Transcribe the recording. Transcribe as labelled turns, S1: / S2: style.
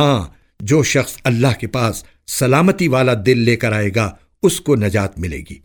S1: हाँ जो शख्स अल्लाह के पास सलामती वाला दिल लेकर आएगा उसको नजात मिलेगी।